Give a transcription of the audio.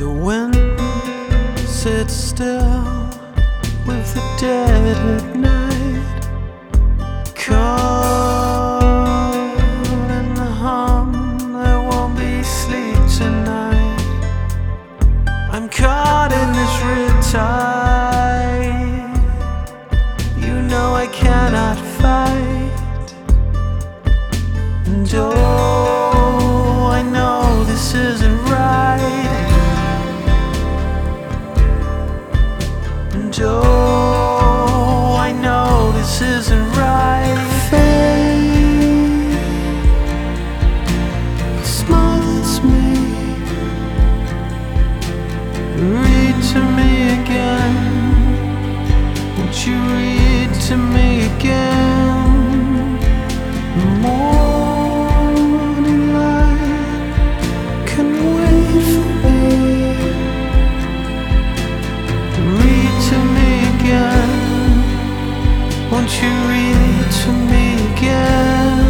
The wind sits still with the dead at night. Caught in the hum, there won't be sleep tonight. I'm caught in this riptide. to me again.